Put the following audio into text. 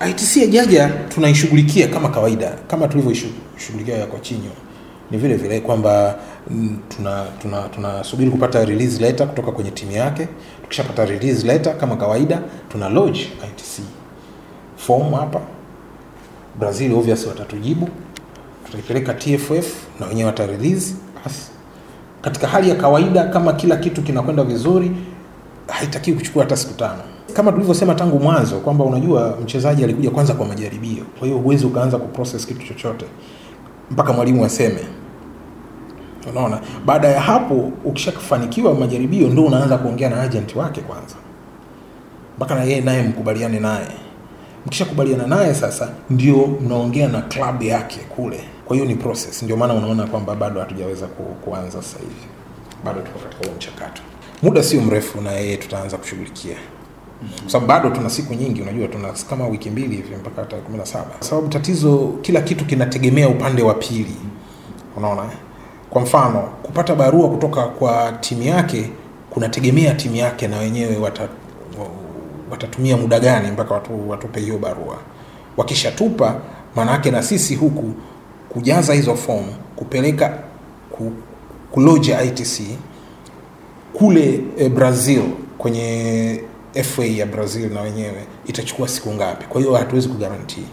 ITC ya jaja tunaishughulikia kama kawaida kama tulivyoishughulikia ya chinyo Ni vile vile kwamba tunasubiri tuna tuna tunasubiri kupata release letter kutoka kwenye timu yake. Tukishapata release letter kama kawaida, tuna lodge ITC form hapa. Brazil obviously watatujibu, tutaipeleka TFF na wenyewe wata release. Katika hali ya kawaida, kama kila kitu kinakwenda vizuri, haitakiwi kuchukua hata siku tano kama tulivyosema tangu mwanzo kwamba unajua mchezaji alikuja kwanza kwa majaribio, kwa hiyo huwezi ukaanza kuprocess kitu chochote mpaka mwalimu aseme. Unaona, baada ya hapo ukishafanikiwa majaribio, ndio unaanza kuongea na agent wake kwanza, mpaka na yeye naye mkubaliane naye. Mkishakubaliana naye sasa, ndio mnaongea na klabu yake kule. Kwa hiyo ni process, ndio maana unaona kwamba bado hatujaweza ku, kuanza sasa hivi, bado tuko katika huo mchakato. Muda sio mrefu, na yeye tutaanza kushughulikia kwa sababu bado tuna siku nyingi, unajua tuna kama wiki mbili hivi mpaka tarehe kumi na saba. Sababu tatizo, kila kitu kinategemea upande wa pili, unaona. Kwa mfano kupata barua kutoka kwa timu yake kunategemea timu yake na wenyewe wata, watatumia muda gani mpaka watu, watupe hiyo barua. Wakishatupa maana yake na sisi huku kujaza hizo fomu kupeleka ku, kuloja ITC kule eh, Brazil kwenye FA ya Brazil na wenyewe itachukua siku ngapi? Kwa hiyo hatuwezi kugarantii.